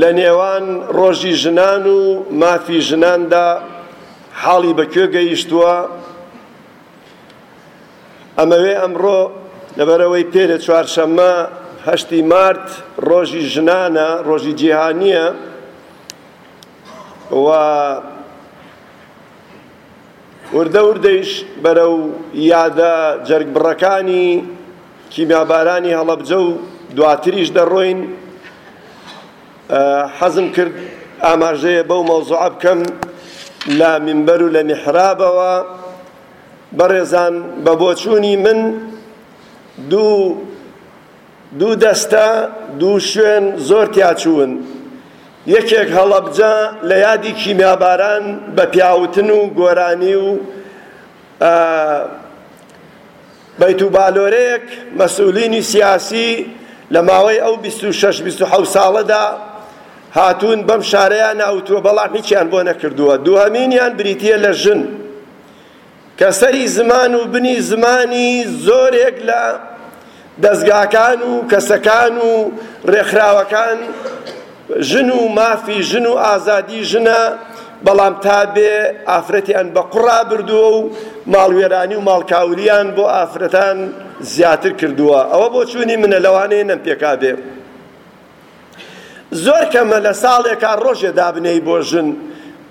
لە نێوان ڕۆژی ژنان و مافی ژناندا حاڵی بە کوێ گەیشتووە ئەمەوێ ئەمڕۆ لەبەرەوەی پێرە چوارشەممە هەشتی مارت ڕۆژی ژنانە ڕۆژی جیهانیە و وردە وردەیش بەرەو یادە جەرگبڕەکانی کیمیابارانی هەڵەبجە و دواتریش دەڕۆین. حەزم کرد ئاماژەیە بەو مەوزوعە بکەم لە مینبەر و لە میحرابەوە. بەڕێزان بە بۆچوونی من دوو دوو دەستە دوو شوێن زۆر تیاچوون یەکێک هەڵەبجە لە یادی کیمیاباران بە پیاوتن و گۆرانی و بەیت و بالۆرەیەک مەسئولینی سیاسی لە ماوەی ئەو بیست و شەش بیست و حەوت ساڵەدا هاتوون بەم شارەیان ناوتووە بەڵام هیچیان بۆ نەکردووە دووهەمینیان بریتییە لە ژن کە سەری زمان و بنی زمانی زۆرێک لە دەزگاکان و کەسەکان و ڕێکخراوەکان ژن و مافی ژن و ئازادی ژنە، بەڵام تا بێ ئافرەتیان بە قوڕا بردووە و ماڵوێرانی و ماڵکاولیان بۆ ئافرەتان زیاتر کردووە، ئەوە بۆچوونی منە لەوانەیە نەمپێکابێ. زۆر کەمە لە ساڵێکا ڕۆژێ دابنێی بۆ ژن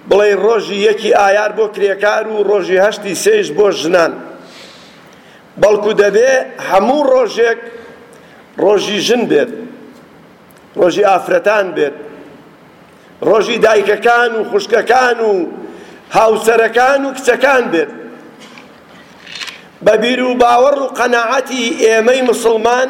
بڵێی ڕۆژی یەکی ئایار بۆ کرێکار و ڕۆژی هەشتی سێیش بۆ ژنان بەڵکو دەبێ هەموو ڕۆژێک ڕۆژی ژن بێت ڕۆژی ئافرەتان بێت ڕۆژی دایکەکان و خوشکەکان و هاوسەرەکان و کچەکان بێت بە بیر و باوەڕ و قەناعەتی ئێمەی مسلمان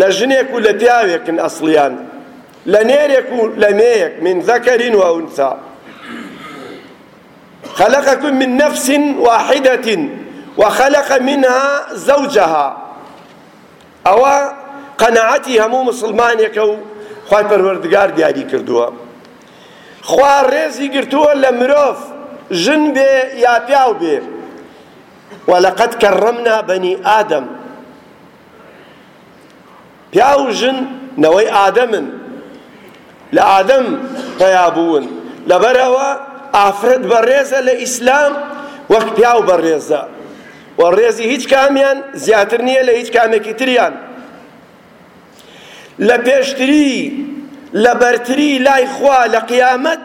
لە ژنێک و لە پیاوێکن ئەسڵیان لە نێرێک و لە مێیەک من ذکر و انثی خلقكم من نفس واحدة وخلق منها زوجها ئەوە قەناعەتی هەموو مسلمانێکە و خوای پەروەردگار دیاری کردووە خوا ڕێزی گرتووە لە مرۆڤ ژن بێ یا پیاو بێ ولقد کرمنا بنی آدم پیاو و ژن نەوەی ئادەمن لە ئادەم پەیا بوون لەبەر ئەوە ئافرەت بەڕێزە لە ئیسلام وەک پیاو بەڕێزە و ڕێزی هیچ کامیان زیاتر نییە لە هیچ کامێکی تریان لە پێشتری لە بەرتری لای خوا لە قیامەت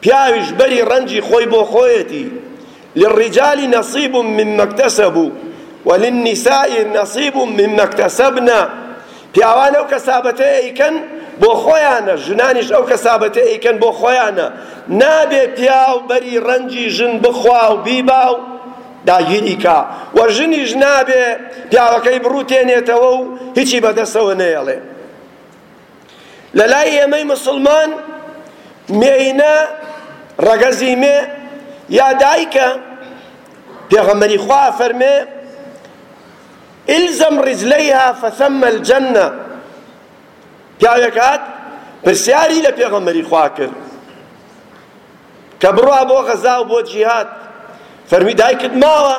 پیاویش بەری ڕەنجی خۆی بۆ خۆیەتی، للرجال نصیب مما اکتسبوا وللنساء نصیب مما اکتسبن، پیاوان ئەو کەسابەتەی ئەیکەن بۆ خۆیانە، ژنانیش ئەو کەسابەتەی ئەیکەن بۆ خۆیانە، نابێ پیاو بەری ڕەنجی ژن بخوا و بیبا و داگیری کا و ژنیش نابێ پیاوەکەی بڕووتێنێتەوە و هیچی بەدەستەوە نەیەڵێ. لە لای ئێمەی موسڵمان مێینە ڕەگەزی مێ یا دایکە پێغەمبەری خوا فەرمێ الزم رجلیها فثم الجنە پیاوێک هات پرسیاری لە پێغەمبەری خوا کرد کە بڕوا بۆ غەزا و بۆ جیهاد فەرمی دایکت ماوە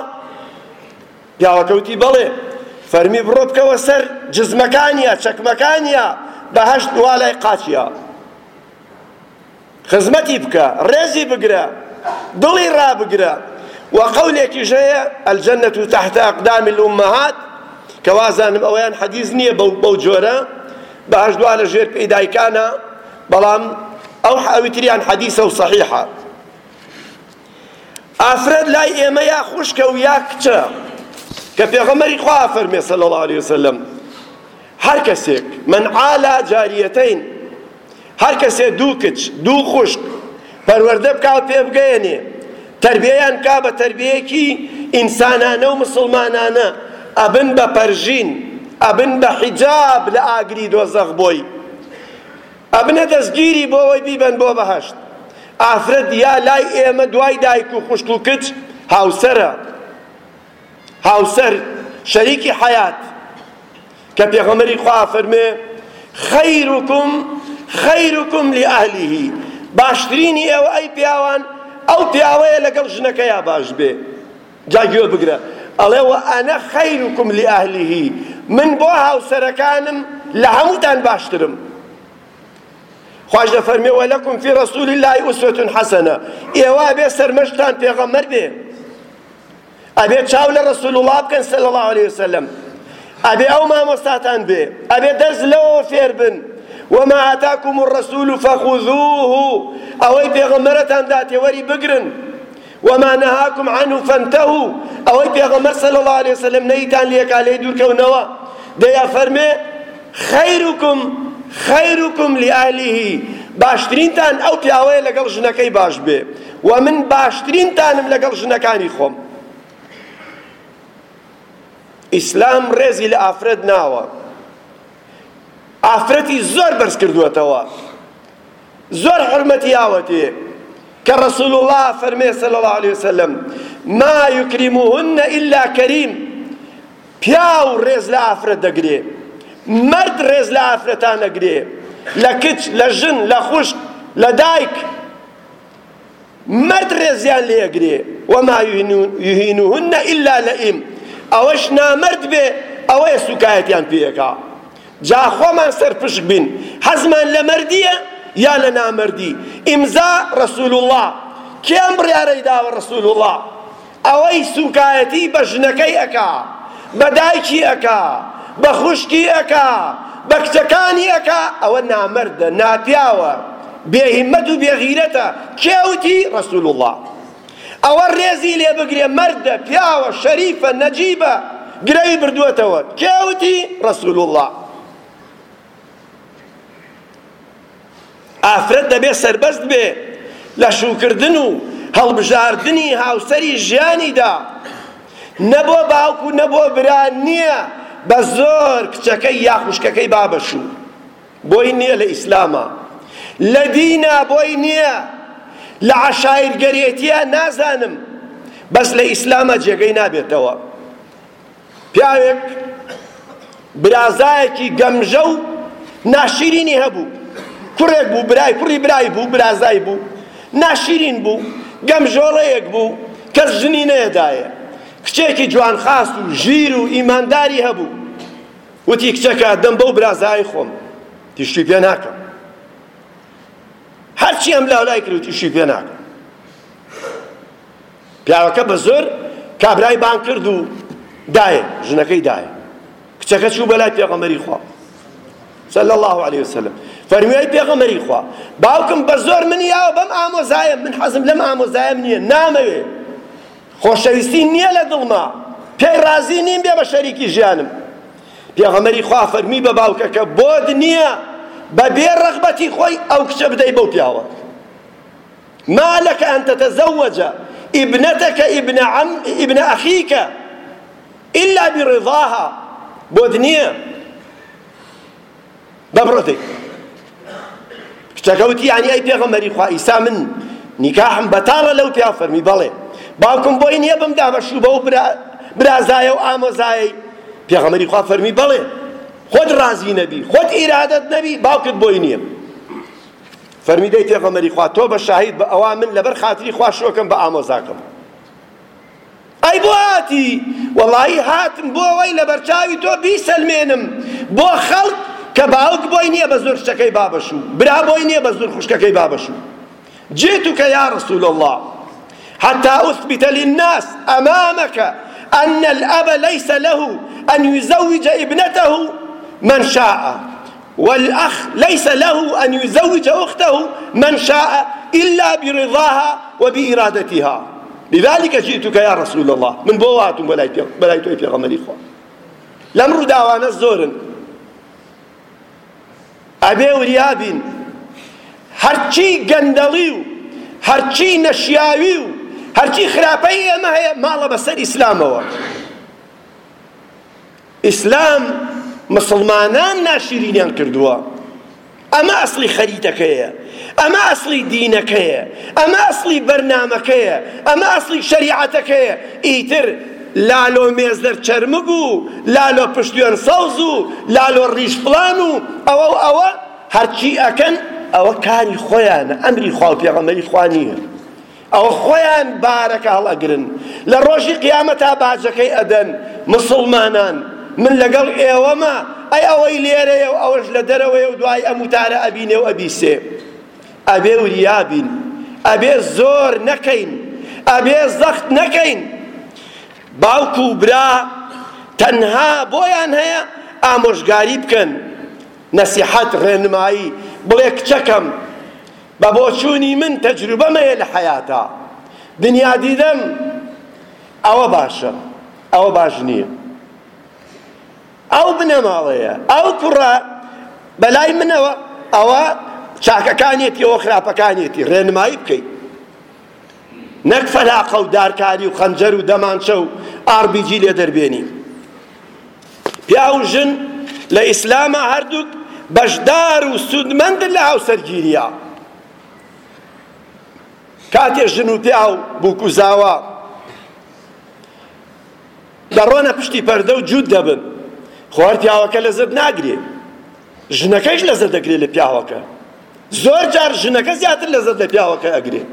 پیاوەکە وتی، بەڵێ. فەرمی، بڕۆ بکەوە سەر جزمەکانیا، چەکمەکانیا، بەهەشت دوا لای قاچیا. خزمەتی بکە، ڕێزی بگرە، دڵی ڕابگرە. وە قەولێکیش هەیە، الجنە تحت اقدام الامهات، کە وازانم ئەوەیان حەدیس نییە بەو جۆرە، بەهەشت دوا لە ژێر پێی دایکانە، بەڵام ئەو ئەوی تریان حەدیسە و سەحیحە. ئافرەت لای ئێمە یا خوشکە و یا کچە کە پێغەمبەری خوا فەرمێ صلی الله علیه وسلم هەر کەسێک من عالا جاریەتین هەر کەسێ دوو کچ دوو خوشک پەروەردە بکا و پێ بگەیەنێ تربیەیان کا بە تربیەیەکی ئینسانانە و مسلمانانە ئەبن بە پەرژین ئەبن بە حیجاب لە ئاگری دۆزەخ بۆی ئەبنە دەستگیری بۆوەی بیبەن بۆ بەهەشت ئافرەت یا لای ئێمە دوای دایک و خوشک و کچ هاوسەرە هاوسەر شەریکی حەیات کە پێغەمبەری خوا فەرمێ خەیرکم خەیرکم لئەهلیه باشترینی ئێوە ئەی پیاوان ئەو پیاوەیە لەگەڵ ژنەکەیا باش بێ جا گوێ بگرە ئەڵێ، وأنا خیرکم لأهله من بۆ هاوسەرەکانم لە هەمووتان باشترم. خواش دەفەرمێ، ولکم فی رسول اللە اسوة حسنە ئێوە ئەبێ سەرمەشقتان پێغەمبەر بێ، ئەبێ چاو لە رسول اللە بکەن صلی اللە علیە وسلم، ئەبێ ئەو مامۆستاتان بێ، ئەبێ دەرس لەوەوە فێر بن، وما آتاکم الرسول فخذوه ئەوەی پێغەمبەرتان داتێ وەری بگرن. وما نهاکم عنه فانتهوا ئەوەی پێغەمبەر صلی اللە علیە وسلم نەهیتان لێکا لێی دوورکەونەوە دەی ئەفەرمێ خیرکم خیرکم لأهله باشترینتان ئەو پیاوەیە لەگەڵ ژنەکەی باش بێ و من باشترینتانم لەگەڵ ژنەکانی خۆم ئیسلام ڕێزی لە ئافرەت ناوە ئافرەتی زۆر بەرز کردووەتەوە زۆر حورمەتی ئاوەتەیە کە رسول اللە فەرمێ صلی اللە علیە وسلم ما یکرموهن الا کریم پیاو رێز لە ئافرەت دەگرێ مرد رێز لە ئافرەتان نەگرێ لە کچ لە ژن لە خوشک لە دایک مەرد ڕێزیان لێ ئەگرێ وما یهینوهن الا لئیم ئەوەش نامەرد بێ ئەوەیە سوکایەتیان پێ ئەکا جا خۆمان سەرپشک بین حەزمان لە مەردیە یا لە نامەردی ئیمزا رسول الله کێم بڕیارەی داوە رسول الله ئەوەی سوکایەتی بە ژنەکەی ئەکا بە دایکی ئەکا بە خوشکی ئەکا بە کچەکانی ئەکا ئەوە نامەردە ناپیاوە بێ هیمەت و بێ غیرەتە کێ وتی رسول اللە ئەوە رێزی لێ بگرێ مەردە پیاوە شەریفە نەجیبە گرەوی بردوەتەوە کێ وتی رسول اللە ئافرەت دەبێ سەربەست بێ لە شووکردن و هەڵبژاردنی هاوسەری ژیانیدا نە بۆ باوک و نە بۆ برا نییە بە زۆر کچەکەی یا خوشکەکەی با بە شوو بۆی نییە لە ئیسلامە لە دینا بۆی نییە لە عەشایرگەرێتیە نازانم بەس لە ئیسلامە جێگەی نابێتەوە پیاوێک برازایەکی گەمژە و ناشیرینی هەبوو. کوڕێک بوو برای کوڕی برای بوو، برازای بوو، ناشیرین بوو، گەمژۆڵەیەک بوو، کەس ژنی نەیەدایێ. کچێکی جوانخاس و ژیر و ئیمانداری هەبوو. وتی کچەکە دەم بەو برازایەی خۆم، تیشکی پێ ناکەم. هەرچی ئەملاولای کرد و تیشکی پێ ناکەم. پیاوەکە بە زۆر کابرای بانگ کرد و دایە ژنەکەی دایە کچەکە چوو بەلای پێغەمەری خوا صلی الله علیه وسلم فەرمیای پێغەمەری خوا باوکم بە زۆر منی یاوە بەم ئامۆزایە من حەزم لەم ئامۆزایەم نییە نامەوێ خۆشەویستی نییە لە دڵما پێی ڕازی نیم بێ بە شەریکی ژیانم پێغەمەری خوا فەرمی بە باوکەکە بۆت نییە بە بێ ڕەغبەتی خۆی ئەو کچە بدەی بەو پیاوە ما لەک ئەن تەتەزەوەج ئیبنەتەک ئیبنە عەم ئیبنە ئەخیک ئیلا بڕضاها بۆت نییە بە بڕدەی کچەکە وتی یعنی ئەی پێغەمبەری خوا ئیسا من نیکاحم بەتاڵە لەو پیا فەرمی بەڵێ باوکم بۆی نییە بم دا بە شووبە و برازایە و ئامۆزایەی پێغەمبەری خوا فەرمی بەڵێ خۆت ڕازی نەبی خۆت ئیرادەت نەبی باوکت بۆی نییە فەرمووی، دەی پێغەمبەری خوا، تۆ بە شاهید بە ئەوا من لەبەر خاتری خوا شووەکەم بە ئامۆزاکەم. ئەی بۆ هاتی؟ وەڵاهی هاتم بۆ ئەوەی لەبەرچاوی تۆ بیسەلمێنم بۆ خەڵک کە باوک بۆی نییە بە زۆر کچەکەی با بە شوو، برا بۆی نییە بە زۆر خوشکەکەی با بە شوو. جئتک یا رسول اللە حتی اثبت للناس امامک ان الاب لیس له ان یزوج ابنته من شاء والأخ ليس له ان يزوج اخته من شاء الا برضاها وبارادتها لذلك جئتک یا رسول اللە من بۆ هاتووم بەلای تۆی پێغەمبەری خوا لەم ڕووداوانە زۆرن ئەبێ وریابین هەرچی گەندەڵی و هەرچی نەشیاوی و هەرچی خراپەی ئێمە هەیە ماڵە بەسەر ئیسلامەوە ئیسلام مسوڵمانان ناشیرینیان کردووە ئەمە ئەسڵی خەریتەکەیە ئەمە ئەسڵی دینەکەیە ئەمە ئەسڵی بەرنامەکەیە ئەمە ئەسڵی شەریعەتەکەیە ئیتر لالۆ مێزەر چەرمگ و لالۆ پشتێن سەوز و لالۆ ڕیش فڵان و ئەوە و ئەوە هەرچی ئەکەن ئەوە کاری خۆیانە ئەمری خوا و پێغەمبەری خوا نییە ئەوە خۆیان بارەکە هەڵئەگرن لە ڕۆژی قیامەتا باجەکەی ئەدەن موسڵمانان من لەگەڵ ئێوەمە ئەی ئەوەی لێرەیە و ئەوەش لە دەرەوەیە و دوای ئەم وتارە ئەبینێ و ئەبیسێ ئەبێ وریابین ئەبێ زۆر نەکەین ئەبێ زەخت نەکەین باوک و برا تەنها بۆیان هەیە ئامۆژگاری بکەن نەسیحەت ڕێنمایی بڵێ کچەکەم بە بۆچوونی من تەجروبەم هەیە لە حەیاتا دنیا دیدەم ئەوە باشە ئەوە باش نییە ئەو بنەماڵەیە ئەو کوڕە بەلای منەوە ئەوە چاکەکانێتی ئەوە خراپەکانێتی ڕێنمایی بکەیت نەک فەلاقە و دارکاری و خەنجەر و دەمانچە و ئاربیجی لێ دەربێنی پیاو و ژن لە ئیسلاما هەردووک بەشدار و سوودمەندن لە هاوسەرگیرییا. کاتێ ژن و پیاو بووک و زاوا دەڕۆنە پشتی پەردە و جووت دەبن، خۆ هەر پیاوەکە لەزەت ناگرێ، ژنەکەیش لەزەت دەگرێ لە پیاوەکە. زۆر جار ژنەکە زیاتر لەزەت لە پیاوەکە ئەگرێ.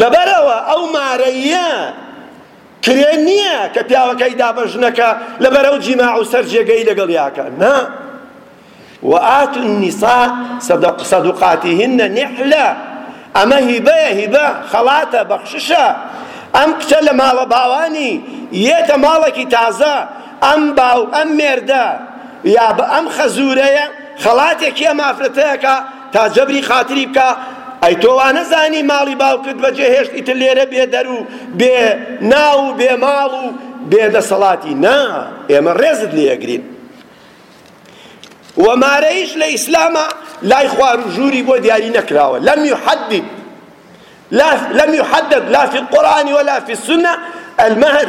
لەبەر ئەوە ئەو مارەییە کرێ نیە کە پیاوەکەی دا بە ژنەکە لە بەرەو جیماع و سەر جێگەیی لەگەڵیا کە نا وآتوا النساء صدق صدقاتهن نحلە ئەمە هیبەیە هیبە خەڵاتە بەخششە ئەم کچە لە ماڵە باوانی یەتە ماڵێکی تازە ئەم باو ئەم مێردە یا بە ئەم خەزورەیە خەڵاتێکی ئەم ئافرەتەیەکە تا جەبری خاتری بکا ئەی تۆ وانەزانی ماڵی باوکت بەجێ هێشت ئیتر لێرە بێ دەر و بێ ناو و بێ ماڵ و بێ دەسەڵاتی نا ئێمە ڕێزت لێ ئەگرین و مارەیش لە ئیسلامە لای خوار و ژووری بۆ دیاری نەکراوە لەم یحدد لا لم يحدد لا في القرآن ولا في السنة المهر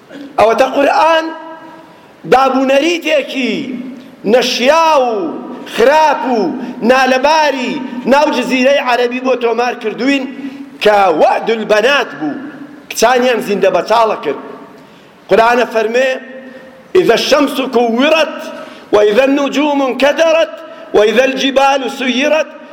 ئەوەتە قورئان باب و نەریتێکی نەشیاو و خراپ و نالەباری ناو جزیرەی عەرەبی بۆ تۆمار کردووین کە وەعد البنات بوو کچانیان زیندە بەتاڵە کرد قورئان ئەفەرموێ اذا الشمس كورت واذا النجوم انكدرت واذا الجبال سيرت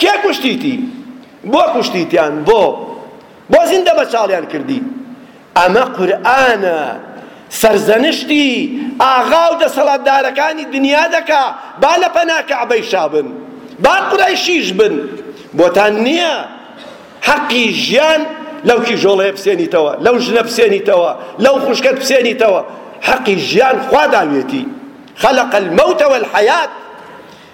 کێ کوشتیتی؟ بۆ کوشتیتیان؟ بۆ؟ بۆ زیندە بەچاڵیان کردی؟ ئەمە قورئانە سەرزەنشتی ئاغا و دەسەڵاتدارەکانی دنیا دەکا، با لە پەنا کەعبەی شا بن، با قورەیشیش بن، بۆتان نییە حەقی ژیان لەو کیژۆڵەیە بسێنیتەوە، لەو ژنە بسێنیتەوە، لەو خوشکەت بسێنیتەوە، حەقی ژیان خوا داویەتی، خلق الموت والحیات،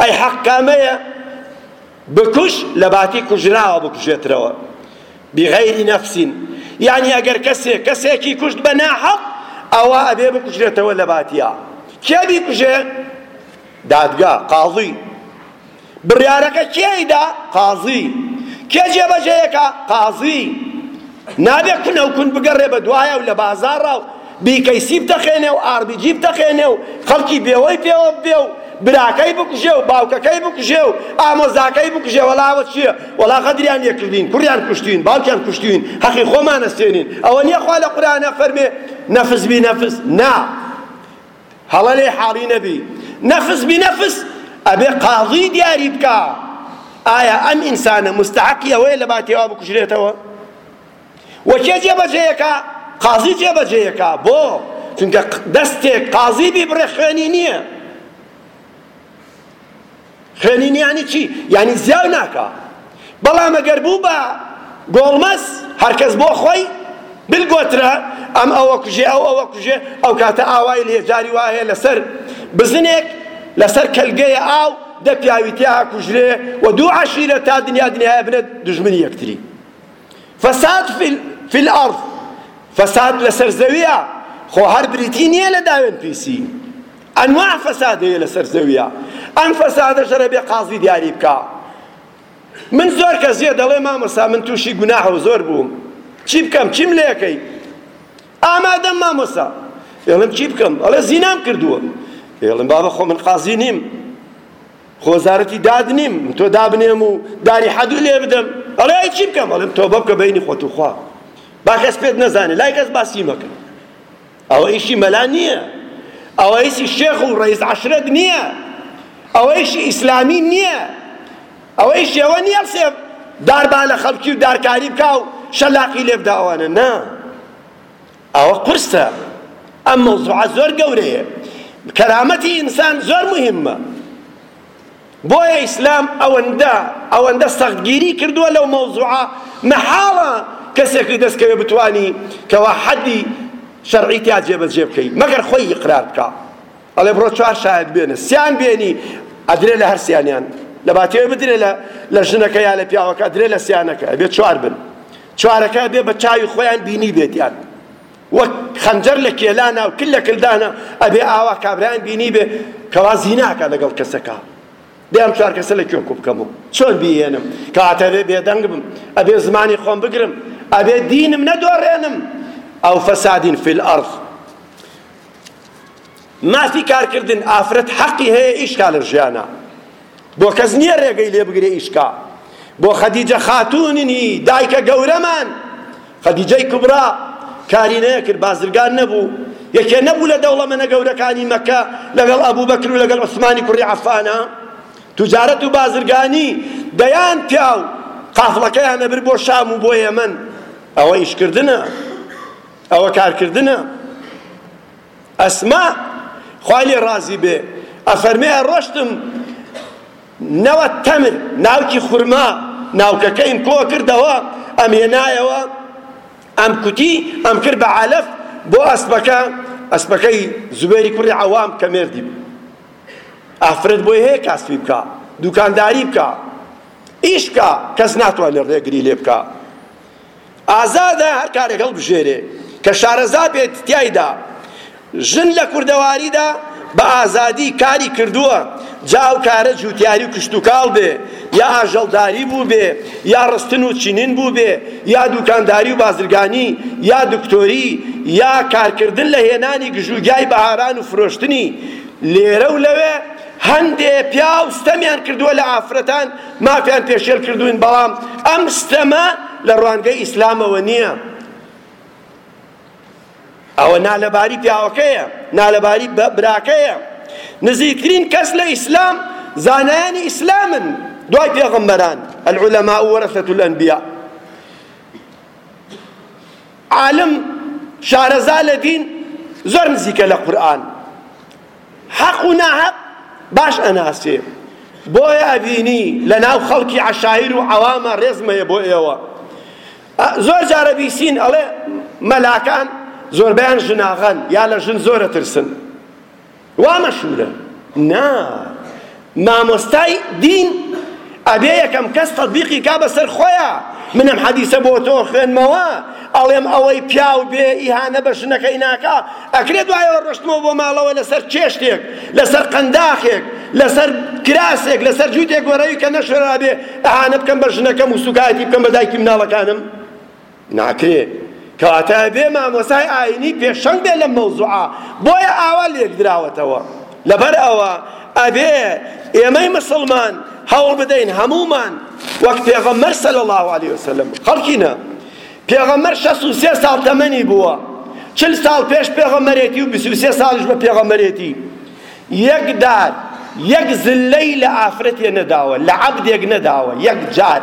ئەی حەق کامەیە بکوژ لەباتی کوژراوە بکوژێترەوە بغیر نفس یعنی ئەگەر کەسێک کەسێکی کوشت بە ناحەق ئەوا ئەبێ بکوژێتەوە لەباتیا کێ بیکوژێ دادگا قاضی بڕیارەکە کێیدا قاضی کێ جێبەجێیەکە قاضی نابێ کون و کون بگەڕێ بە دوایە و لە بازاڕا و بیکەیسی بتەقێنێ و ئاربیجی بتەقێنێ و خەڵکی بێوەی پێوە ببێ و براکەی بکوژێ و باوکەکەی بکوژێ و ئامۆزاکەی بکوژێ وەڵا ئەوە چییە وەڵا غەدریان لێ کردین کوڕیان کوشتوین باوکیان کوشتوین هەقی خۆمان ئەستێنین ئەوە نییە خوا لە قورئانا فەرمێ نەفس بی نەفس نا هەڵە لێ حاڵی نەبی نەفس بی نەفس ئەبێ قاضی دیاری بکا ئایا ئەم ئینسانە مستحقی ئەوەیە لە باتێوا بکوژرێتەوە و کێ جێبەجێیەکە قاضی جێبەجێیەکە بۆ چونکە دەستێک قاضی بی بڕێ خوێنی نییە خوێنی نییە یانی چی؟ یانی زیاو ناکا بەڵام ئەگەر بوو بە گۆڵمەز هەرکەس بۆ خۆی بلگۆترە ئەم ئەوە کوژێ ئەو ئەوە کوژێ ئەو کاتە ئاوای لێ جاری وایە لەسەر بزنێک لەسەر کەلگەیە ئاو دە پیاوی تیا کوژرێ و دوو عەشیرە تا دنیا دنیایە بنە دژمنی یەکتری فساد فی الارض فساد لەسەر زەویە خۆ هەر بریتی نیە لە داوێن پیسی انواع فساد هەیە لەسەر زەویە ئەم فسادە شەرە بێ قازی دیاری بکا من زۆر کەس جێ دەڵێ مامۆستا من تووشی گوناح و زۆر بووم چی بکەم چیم لێ یەکەی ئامادەم مامۆستا ئێڵم چی بکەم ئەڵێ زینام کردووە ئێڵم بابە خۆ من قازی نیم خۆ زارەکی داد نیم تۆ دابنێم و داری حەدو لێ بدەم ئەڵێ ئەی چی بکەم ئەڵێم تۆبە بکە بەینی خۆت و خوا با کەس پێت نەزانێ لای کەس باسی مەکە ئەوە ئیشی مەلا نییە ئەوە ئیشی شێخ و ڕئیس عەشرەت نییە ئەوە ئیشی ئیسلامی نییە ئەوە ئیشی ئەوە نییە سێ داربا لە خەڵکی و دارکاری بکا و شەلاقی لێ بدا ئەوانە نا ئەوە قورسە ئەم مەوزوعە زۆر گەورەیە کەرامەتی ئینسان زۆر مهمە بۆیە ئیسلام ئەوەندە ئەوەندە سەختگیری کردووە لەو مەوزوعە مەحاڵە کەسێکی دەستکەوێ بتوانی کەوا حەدی شەرعی تیا جێبەجێ بکەی مەگەر خۆی ئیقرار بکا ئەڵێ بڕۆ چوار شاهێد بێنە سیان بێنی ئەدرێ لە هەر سیانیان لە باتێوێ بدرێ لە لە ژنەکە یا لە پیاوەکە ئەدرێ لە سیانەکە ئەبێ چوار بن چوارەکە ئەبێ بە چاوی خۆیان بینی بێتیان وەک خەنجەر لە کێلانە و کل لە کلدانە ئەبێ ئاوا کابرایان بینی بێ کەوا زیناکە لەگەڵ کەسەکە بێ ئەم چوار کەسە لە کوێ کو بکەم و چۆن بیێنم کاتەبێ بێدەنگ بم ئەبێ زمانی خۆم بگرم ئەبێ دینم نەدۆڕێنم ئەو فەسادین فیل ئەرض مافی کارکردن ئافرەت حەقی هەیە ئیشکا لە ژیانە بۆ کەس نییە ڕێگەی لێ بگرێ ئیشکا بۆ خەدیجە خاتوونی دایکە گەورەمان خەدیجەی کوبرا کاری نەکرد بازرگان نەبوو یەکێ نەبوو لە دەوڵەمەنە گەورەکانی مەکە لەگەڵ ئەبوو بەکر و لەگەڵ عوسمانی کوڕی عەفانە تجارەت و بازرگانی دەیان پیاو قافڵەکەیان نەبر بۆ شام و بۆ یەمەن ئەوە ئیشکردنە ئەوە کارکردنە ئەسما خوای لێ ڕازی بێ ئەفەرمێ ئەڕۆشتم نەوە تەمر ناوکی خورما ناوکەکەیم کۆ کردەوە ئەم هێنایەوە ئەم کوتی ئەم کرد بە عەلەف بۆ ئەسپەکە ئەسپەکەی زوبێری کوڕی عەوام کە مێردی بوو ئافرەت بۆی هەیە کاسپی بکە دوکانداری بکە ئیش بکە کەس ناتوانێت ڕێگری لێ بکە ئازادە هەر کارێک هەڵبژێرێ کە شارەزا بێت تیایدا، ژن لە کوردەواریدا بە ئازادی کاری کردووە، جا ئەو کارە جووتیاری و کشتوکاڵ بێ، یا ئاژەڵداری بووبێ، یا ڕستن و چنین بووبێ، یا دووکانداری و بازرگانی، یا دکتۆری، یا کارکردن لە هێنانی گژوگیای بەهاران و فرۆشتنی لێرە و لەوێ، هەندێ پیاو ستەمیان کردووە لە ئافرەتان مافیان پێشێل کردووین بەڵام ئەم ستەمە لە ڕوانگەی ئیسلامەوە نییە ئەوە نالەباری پیاوەکەیە نالەباری براکەیە نزیکترین کەس لە ئیسلام زانایانی ئیسلامن دوای پێغمبەران العلماء ورثة الانبیاء عالم شارەزا لە دین زۆر نزیکە لە قورئان حەق و ناحەق باش ئەناسێ بۆیە ئەبینی لەناو خەڵکی عەشایر و عەوامە ڕێزم هەیە بۆ ئێوە زۆر جارە بیسین ئەڵێ مەلاکان زۆربەیان ژناغەن یا لە ژن زۆرە ترسن وا مەشهورە نا مامۆستای دین ئەبێ یەکەم کەس تەتبیقی کا بەسەر خۆیا من ئەم حەدیسە بۆ تۆ خوێنمەوە ئەڵێم ئەوەی پیاو بێ ئیهانە بە ژنەکەی ناکا ئەکرێ دوایەوە ڕۆشتمەوە بۆ ماڵەوە لەسەر چێشتێک لەسەر قەنداخێک لەسەر کراسێک لەسەر جووتێک گۆرەوی کە نەشۆرابێ ئەهانە بکەم بە ژنەکەم و سوکایەتی بکەم بە دایکی مناڵەکانم ناکرێت کەواتە ئەبێ مامۆستای ئاینی پێشەنگ بێت لەم مەوزوعە بۆیە ئاوا لێکدراوەتەوە لەبەر ئەوە ئەبێ ئێمەی مسڵمان هەوڵبدەین هەموومان وەک پێغەمبەر صلی الله علیه وسلم خەڵکی نە پێغەمبەر 63 ساڵ تەمەنی بووە 40 ساڵ پێش پێغەمبەرێتی و 23 ساڵیش بە پێغەمبەرێتی یەک دار یەک زلەی لە ئافرەتێ نەداوە لە عەبدێک نەداوە یەک جار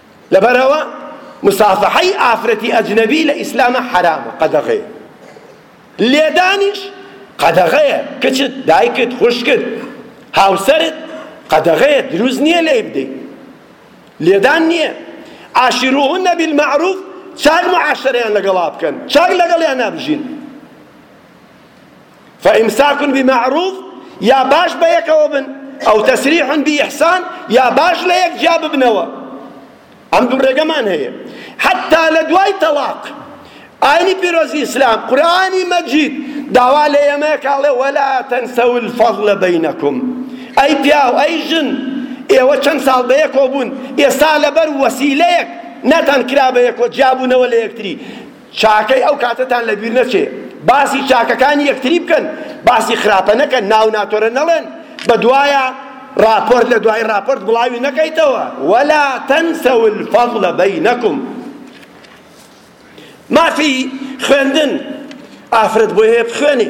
لەبەرئەوە مسافەحەی ئافرەتی ئەجنەبی لە ئیسلامە حەرامە قەدەغەیە لێدانیش قەدەغەیە کچت دایکت خوشکت هاوسەرت قەدەغەیە دروست نییە لێی بدەی لێدان نییە عاشروهن بالمعروف چاک معاشرەیان لەگەڵا بکەن چاک لەگەڵیان نابژین فامساک بمعروف یا باش بەیەکەوە بن او تسریح باحسان یا باش لەیەک جیا ببنەوە ئەم دوو ڕێگەمان هەیە حتا لە دوای تەڵاق ئاینی پیرۆزی ئیسلام قورآانی مەجید داوا لە ئێمەیە کاڵێ وەلا تەنسەو الفەضل بینەکم ئەی پیاو ئەی ژن ئێوە چەند ساڵ بە یەکەوە بوون ئێستا لەبەر وەسیلەیەک نەتان کرا بە یەکەوە جیابوونەوە لە یەکتری چاکەی ئەو کاتەتان لەبیر نەچێ باسی چاکەکانی یەکتری بکەن باسی خراپە نەکەن ناو ناتۆرە نەڵێن بەدوایە راپۆرت لە دوای راپۆرت بڵاوی نەکەیتەوە وەلا تەنسەو الفەضل بەینەکم مافی خوێندن ئافرەت بۆ هەیە بخوێنێ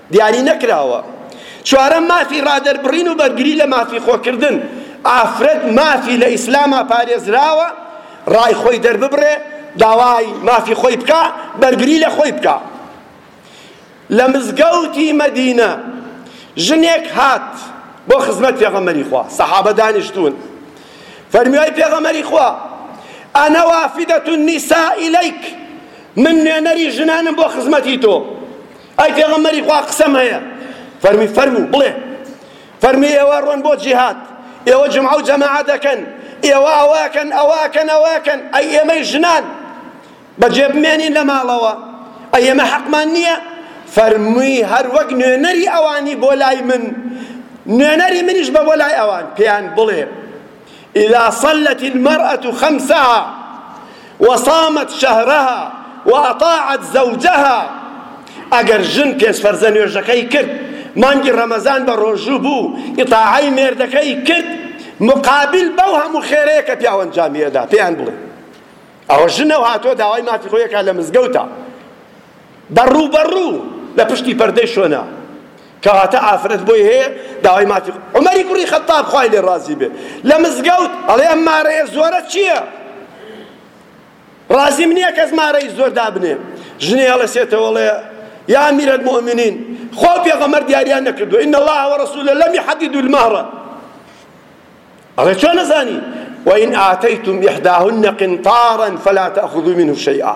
دیاری نەکراوە. چوارەم، مافی ڕادەربڕین و بەرگری لە مافی خۆکردن، ئافرەت مافی لە ئیسلاما پارێزراوە ڕای خۆی دەرببڕێ، داوای مافی خۆی بکا، بەرگری لە خۆی بکا. لە مزگەوتی مەدینە ژنێک هات بۆ خزمەت پێغەمبەری خوا، سەحابە دانیشتوون، فەرمووی ئەی پێغەمبەری خوا انا وافدە النساء الیک، من نوێنەری ژنانم بۆ خزمەتی تۆ، ئەی پێغەمبەری خوا قسەم هەیە فەرمی فەرموو بڵێ فەرمی ئێوە ڕۆن بۆ جیهاد ئێوە جمعە و جەماعە دەکەن ئێوە ئەوەکەن ئەوەکەن ئەوەکەن ئەی ئێمەی ژنان بەجێ بمێنین لە ماڵەوە ئەی ئێمە حەقمان نییە فەرمووی هەر وەک نوێنەری ئەوانی بۆ لای من نوێنەری منیش بە بۆ لای ئەوان پێیان بڵێ اذا صلت المرأة خمسها وصامت شهرها واطاعت زوجها ئەگەر ژن پێنج فەرزە نوێژەکەی کرد مانگی ڕەمەزان بە ڕۆژوو بوو ئیتاعەی مێردەکەی کرد مقابل بەو هەموو خێرەیە کە پیاو ئەنجامی ئەدا پێیان بڵێ ئەوە ژنە و هاتووە داوای مافی خۆی ئەکا لە مزگەوتا بە ڕوو بە ڕوو لە پشتی پەردەی شۆنا کەواتە ئافرەت بۆی هەیە داوای مافی عومەری کوڕی خەتاب خوای لێ ڕازی بێ لە مزگەوت ئەڵێ ئەم مارەیە زۆرە چییە ڕازیم نییە کەس مارەی زۆر دابنێ ژنێ هەڵەسێتەوە ڵێ یا امیر المؤمنین خوا پێغەمبەر دیاریان نەکردو ان الله ورسول لم يحدد المهر ئەڵێ چۆن نەزانی وإن آتيتم إحداهن قنطارا فلا تأخذوا منه شيئا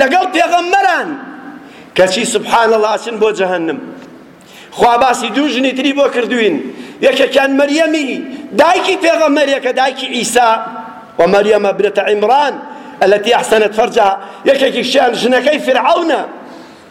لەگەڵ پێغەمبەران کەچی سبحان الله ئەچن بۆ جەهەنم خوا باسی دوو ژنی تری بۆ کردوین یەکێکیان مەریەمی دایکی پێغەمبەرێکە دایکی عیسا و مەریەمە برێتە عیمران التي احسنت فرجها یەکێکیشیان ژنەکەی فرعەونە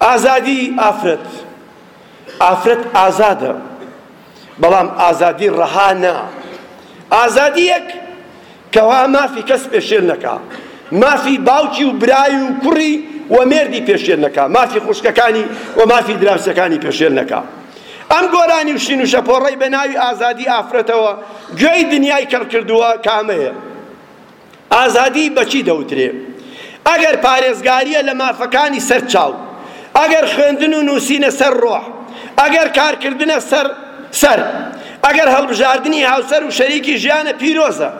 ئازادیی ئافرەت، ئافرەت ئازادە، بەڵام ئازادیی ڕەها نا، ئازادییەک کەوا مافی کەس پێشێل نەکا، مافی باوکی و برای و کوڕی و مێردی پێشێل نەکا، مافی خوشکەکانی و مافی دراوسێکانی پێشێل نەکا. ئەم گۆرانی و شین و شەپۆڕەی بە ناوی ئازادیی ئافرەتەوە گوێی دنیای کەڕ کردووە، کامەیە؟ ئازادی بە چی دەوترێ؟ ئەگەر پارێزگارییە لە مافەکانی سەر چاو، ئەگەر خوێندن و نووسینە سەر ڕۆح، ئەگەر کارکردنە سەر سەر، ئەگەر هەڵبژاردنی هاوسەر و شەریکی ژیانە پیرۆزە،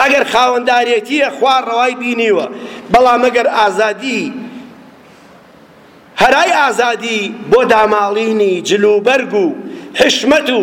ئەگەر خاوەندارێتییە خوا ڕەوای بینیوە، بەڵام ئەگەر ئازادی هەرای ئازادی بۆ داماڵینی جلوبەرگ و حیشمەت و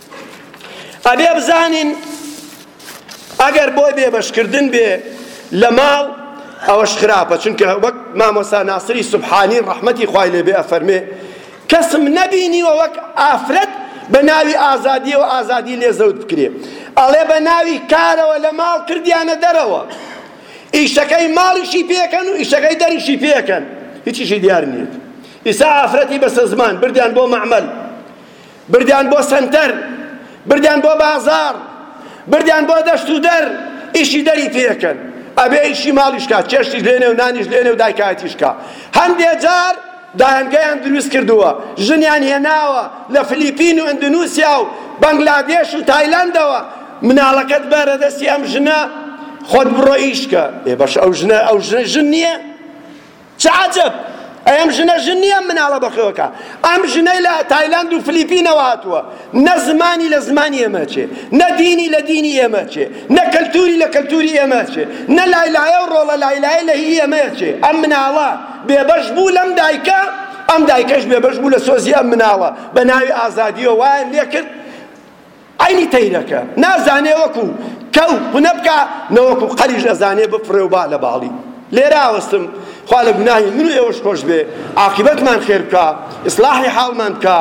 ئەبێ بزانین ئەگەر بۆ بێبەشکردن بێ لە ماڵ ئەوەش خراپە چونکە وەک مامۆسا ناسری سبحانی ڕەحمەتی خوای لێبێ ئەفەرمێ کەسم نەبینیوە وەک ئافرەت بە ناوی ئازادیەوە ئازادی لێ زەوت بکرێ ئەڵێ بە ناوی کارەوە لە ماڵ کردیانە دەرەوە ئیشەکەی ماڵیشی پێکەن و ئیشەکەی دەریشی پێکەن هیچیشی دیار نییە ئیسا ئافرەتی بەسە زمان بردیان بۆ مەعمەل بردیان بۆ سەنتەر، بردیان بۆ بازاڕ، بردیان بۆ دەشت و دەر، ئیشی دەری پێکەن. ئەبێ ئیشی ماڵیش کا، چێشتیش لێنێ و نانیش لێنێ و دایکایەتیش کا. هەندێ جار دایەنگەیان دروست کردووە، ژنیان هێناوە لە فلیپین و ئەندنوسیا و بەنگلادێش و تایلەندەوە، مناڵەکەت بەرە دەستی ئەم ژنە، خۆت بڕۆ ئیش کە. ئێ باشە ئەو ژنە، ئەو ژنە ژن نییە؟ چ عەجەب ئەی ئەم ژنە ژن نیە ئەم مناڵە بەخێوکە ئەم ژنەی لە تایلاند و فلیپینەوە هاتووە نە زمانی لە زمانی ئێمە چێ نە دینی لە دینی ئێمە چێ نە کەلتوری لە کەلتوری ئێمە چێ نە لایلایە و ڕۆڵە لایلایە لە هی ئێمە چێ ئەم مناڵە بێبەش بوو لەم دایکە ئەم دایکەش بێبەش بوو لە سۆزی ئەم مناڵە بە ناوی ئازادیەوە وایان لێکرد عەینی تەیرەکە نازانێ وەکو کەو قنە بکا نەوەکو قەریش ئەزانێ بفڕێ و با لە باڵی لێرە ئاوەستم خوا لە گوناهی من و ئێوەش خۆش بێ عاقبەتمان خێر بکا ئیسلاحی حاڵمان بکا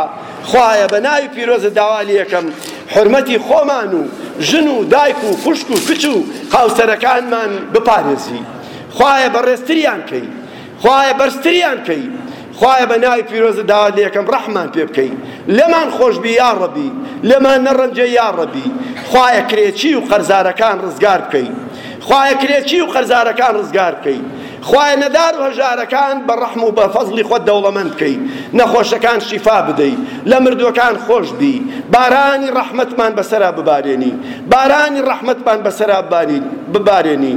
خوایە بە ناوی پیرۆزە داوا لێ یەکەم حرمەتی خۆمان و ژن و دایک و خوشک و کچ و هاوسەرەکانمان بپارێزی خوایە بەڕێزتریان کەی خوایە بەرزتریان کەی خوایە بە ناوی پیرۆزت داوات لێکەم ڕەحمان پێ بکەی لێمان خۆشبی یا ڕەبی لێمان نەڕەنجە یا ڕەبی خوایە کرێچی و قەرزارەکان ڕزگار بکەی خوایە کرێچی و قەرزارەکان ڕزگار بکەی خوایە نەدار و هەژارەکان بە ڕەحم و بە فەزلی خۆت دەوڵەمەند بکەی نەخۆشەکان شیفا بدەی لە مردوەکان خۆش بی بارانی ڕەحمەتمان بەسەرا ببارێنی بارانی ڕەحمەتمان بەسەرا ببارێنی